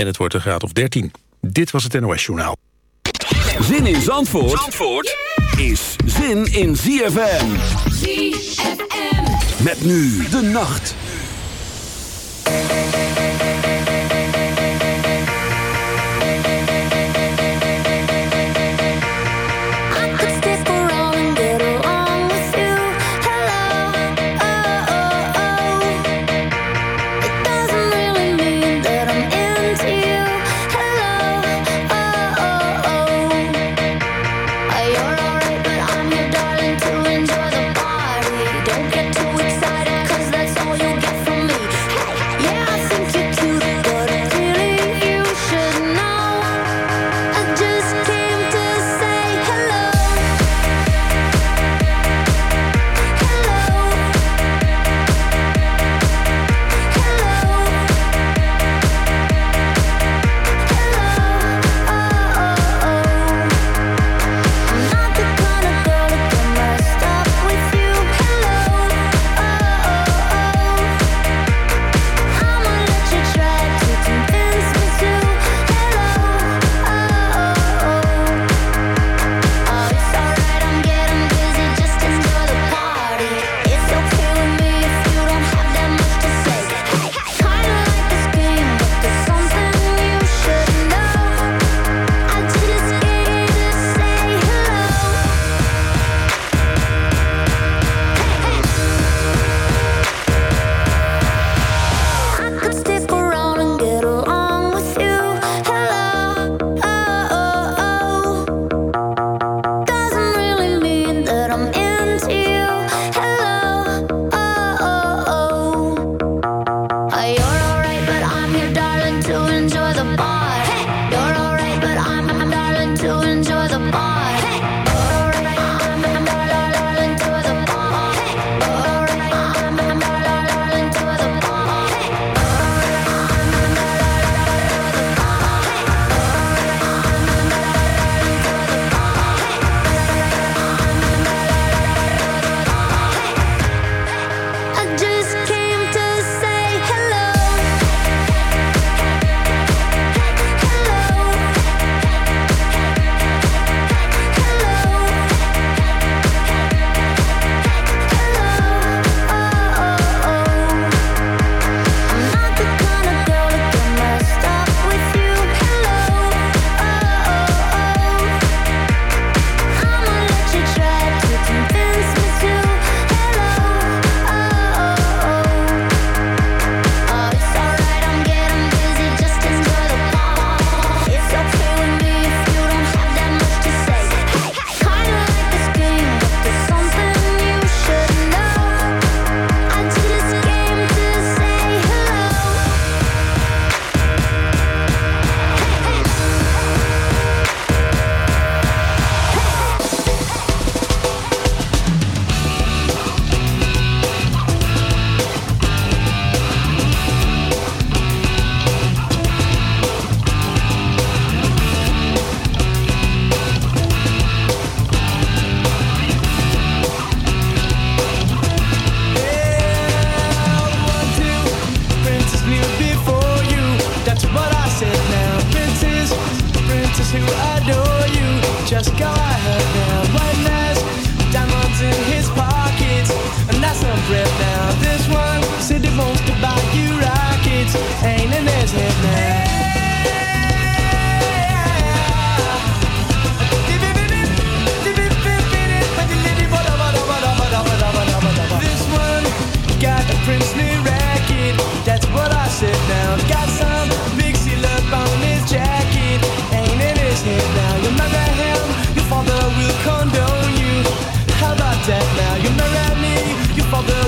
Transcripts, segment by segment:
en het wordt een graad of 13. Dit was het NOS Journaal. Zin in Zandvoort, Zandvoort is zin in ZFM. ZFM. Met nu de nacht.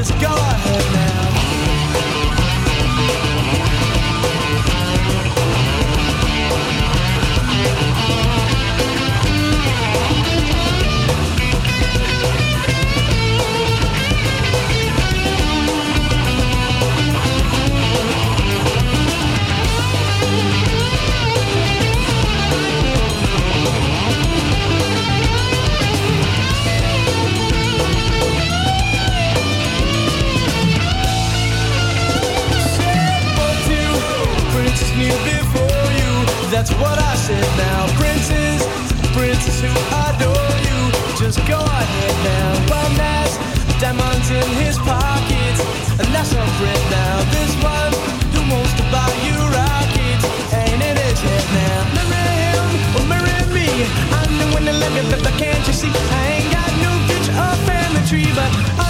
Just go that's what I said now. Princes, princes who adore you, just go ahead now. One has diamonds in his pockets, and that's a friend now. This one who wants to buy you rockets, ain't in his head now. Marry him or marry me. I'm the one that live it, but can't you see? I ain't got no future or family tree, but I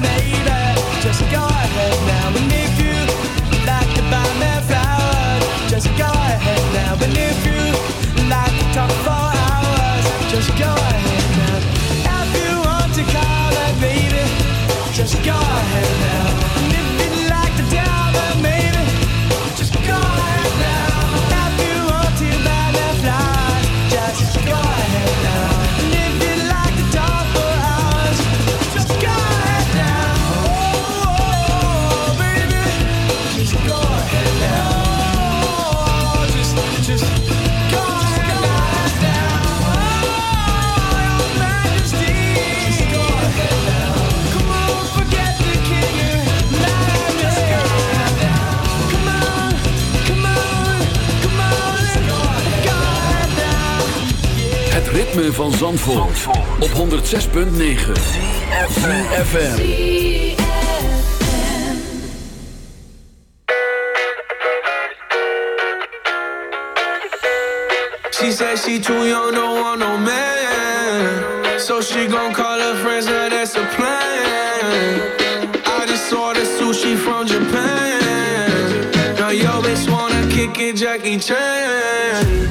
ritme van Zandvoort, op 106.9 FM. She said she too young, don't want no man. So she gon' call her friends, now that's a plan. I just ordered sushi from Japan. Now yo bitch wanna kick it, Jackie Chan.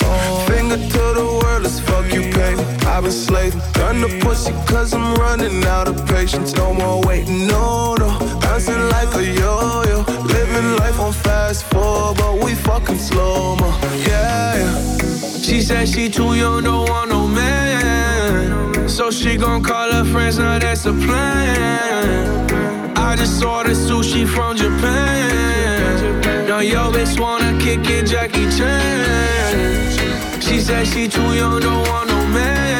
Been slaving. Done the pussy cause I'm running out of patience. No more waiting, no, no. Bouncing like a yo-yo. Living life on fast forward, but we fucking slow, mo. Yeah, yeah. She said she too young, don't want no man. So she gon' call her friends, now that's a plan. I just ordered sushi from Japan. Now yo bitch wanna kick it, Jackie Chan. She said she too young, don't want no man.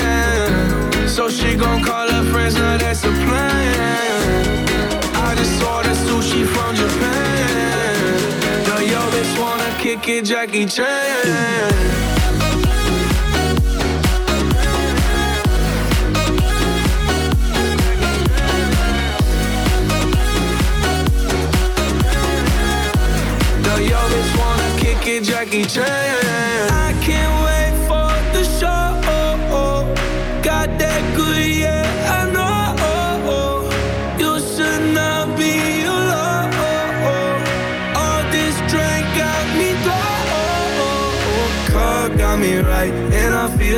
So she gon' call her friends, now that's a plan. I just ordered sushi from Japan. The yo, bitch wanna kick it, Jackie Chan. Jackie Chan.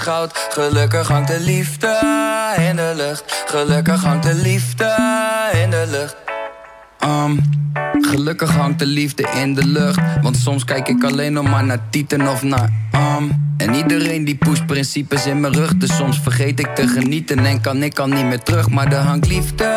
Gelukkig hangt de liefde in de lucht. Gelukkig hangt de liefde in de lucht. Um, gelukkig hangt de liefde in de lucht. Want soms kijk ik alleen nog maar naar Tieten of naar um. En iedereen die pusht principes in mijn rug. Dus soms vergeet ik te genieten en kan ik al niet meer terug. Maar er hangt liefde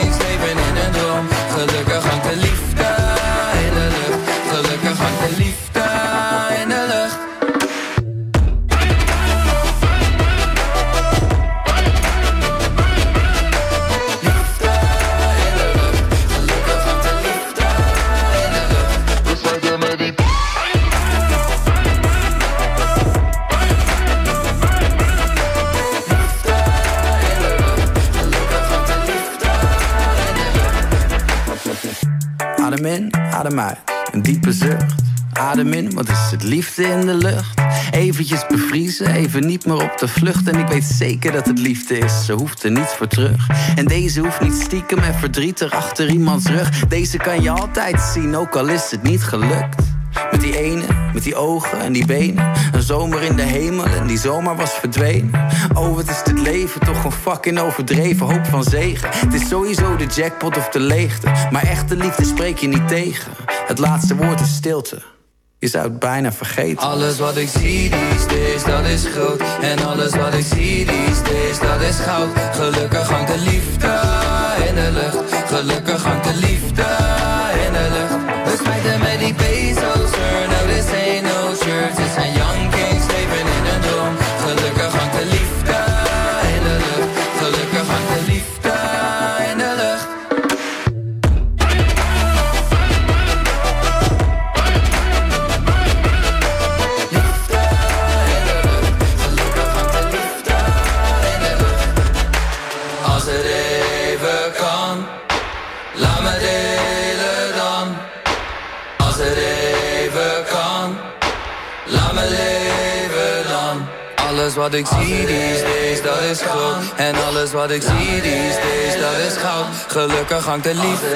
even niet meer op de vlucht. En ik weet zeker dat het liefde is, ze hoeft er niets voor terug. En deze hoeft niet stiekem en verdrietig achter iemands rug. Deze kan je altijd zien, ook al is het niet gelukt. Met die ene, met die ogen en die benen. Een zomer in de hemel en die zomer was verdwenen. Oh, wat is dit leven toch een fucking overdreven hoop van zegen. Het is sowieso de jackpot of de leegte. Maar echte liefde spreek je niet tegen. Het laatste woord is stilte. Je zou het bijna vergeten. Alles wat ik zie these days, dat is groot. En alles wat ik zie these days, dat is goud. Gelukkig hangt de liefde in de lucht. Gelukkig hangt de liefde in de lucht. Alles wat ik zie these days, dat is groot. En alles wat ik zie these days, dat is goud. Gelukkig hangt de liefde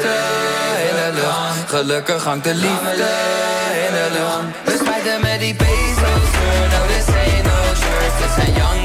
in de lucht. Gelukkig hangt de liefde in de lucht. We smijten met die bezels. No, this ain't no church. Dit zijn young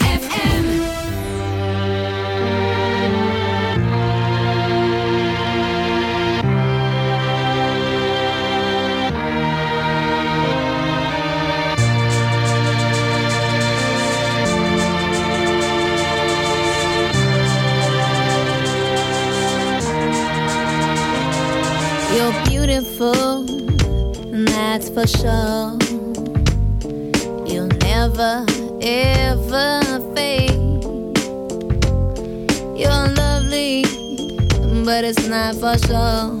For sure.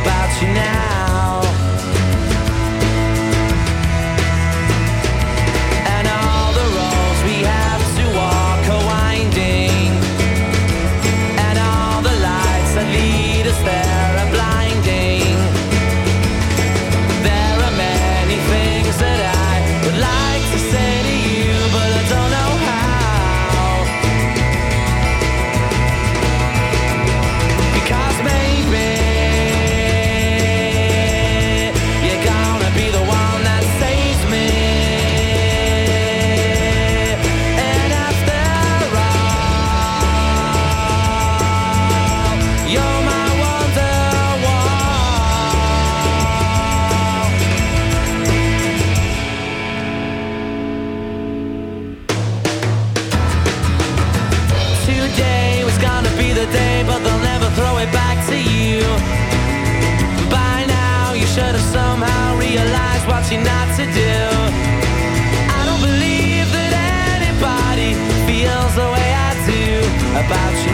about you now. about you.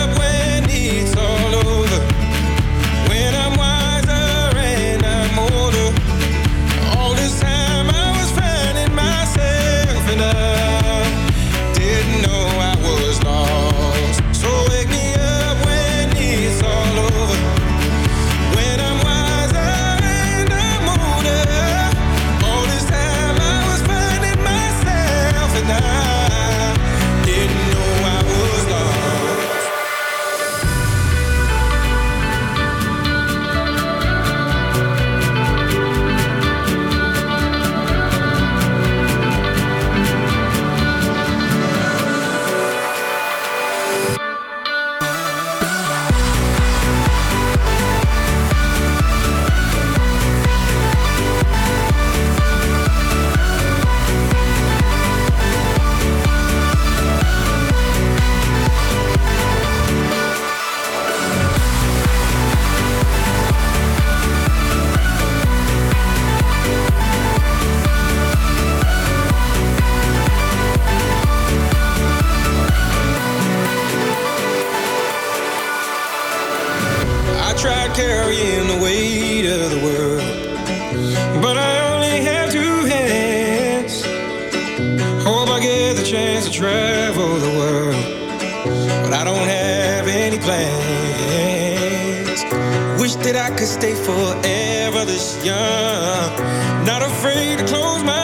this young. Not afraid to close my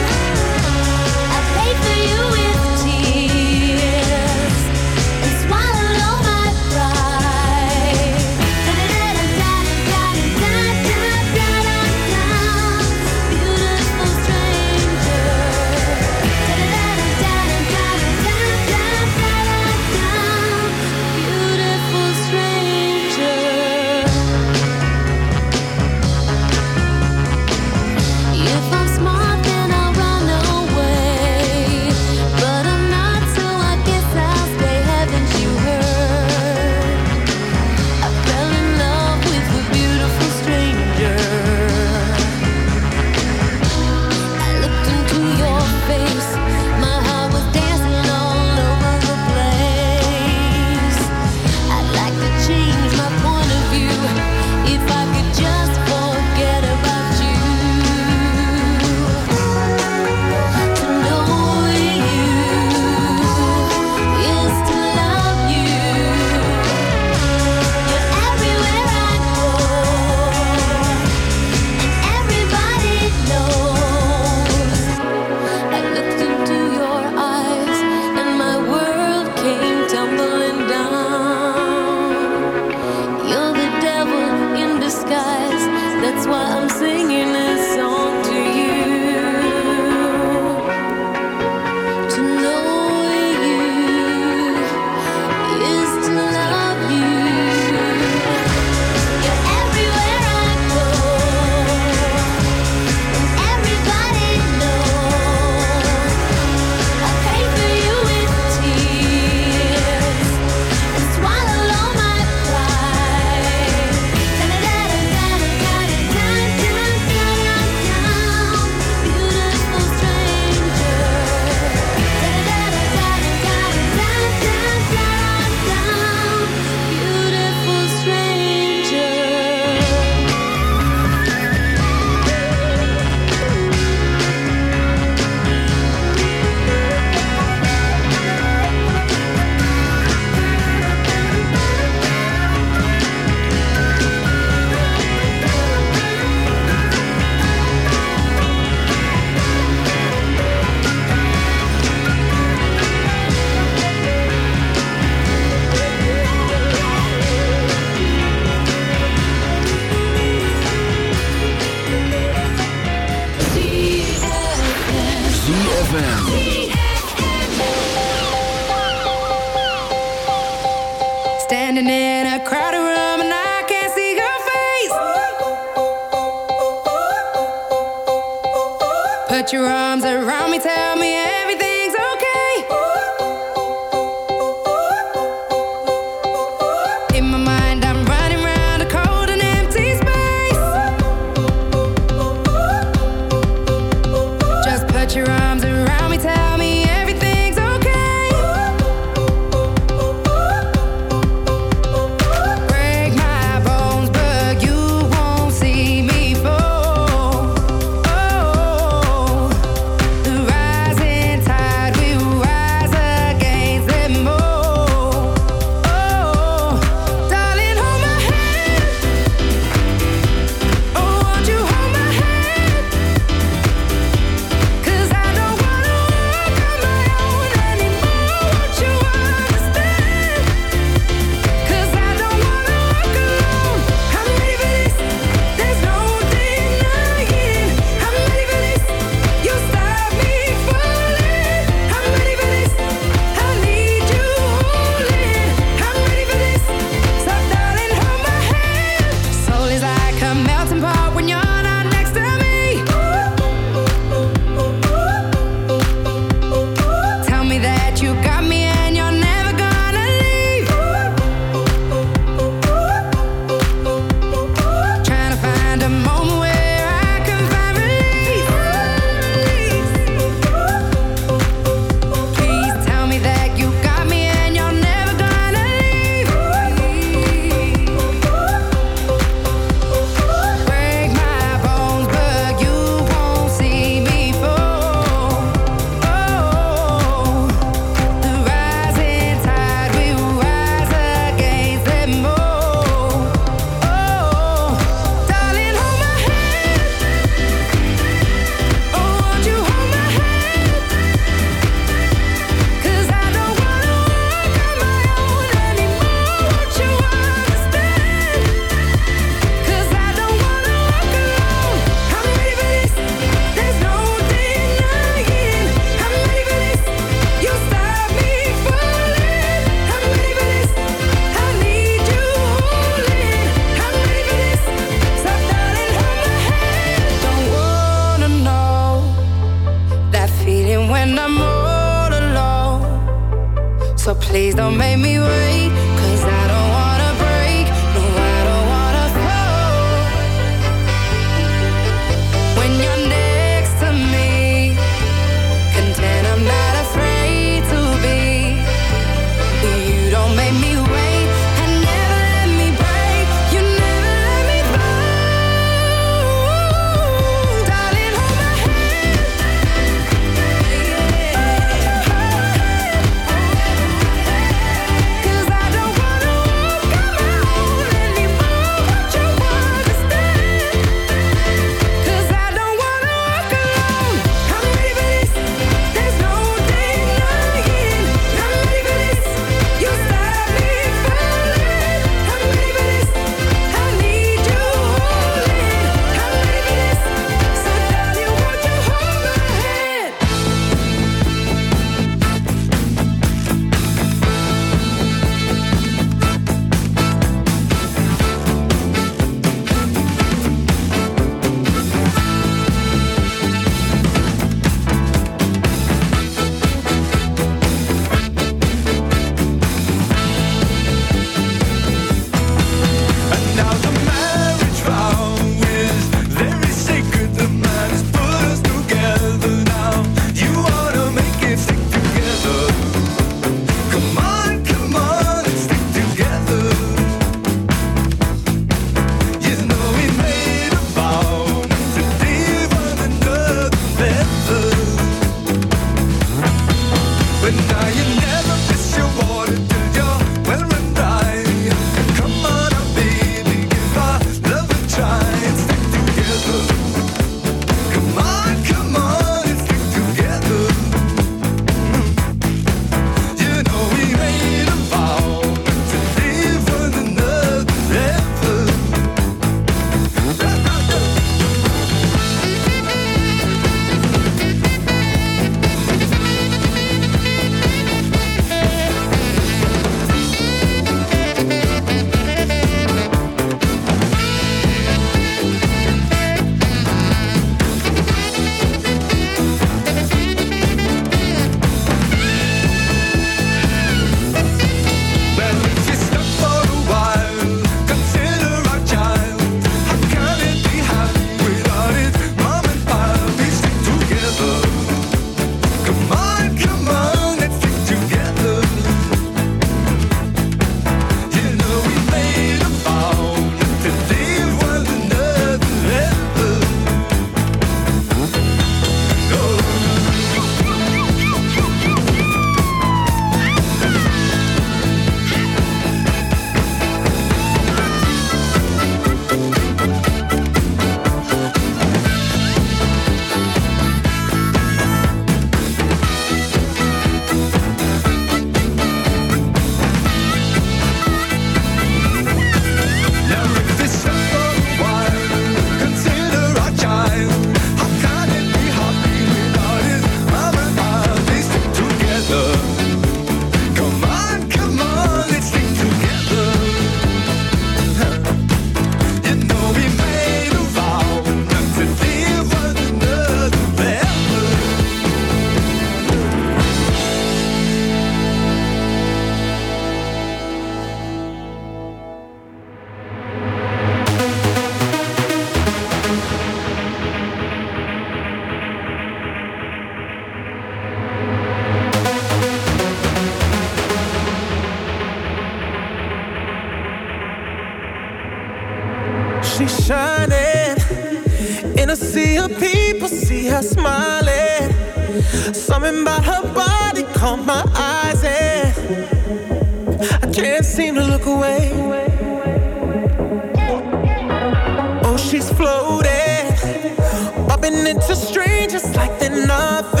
Bumping into strangers like they're nothing.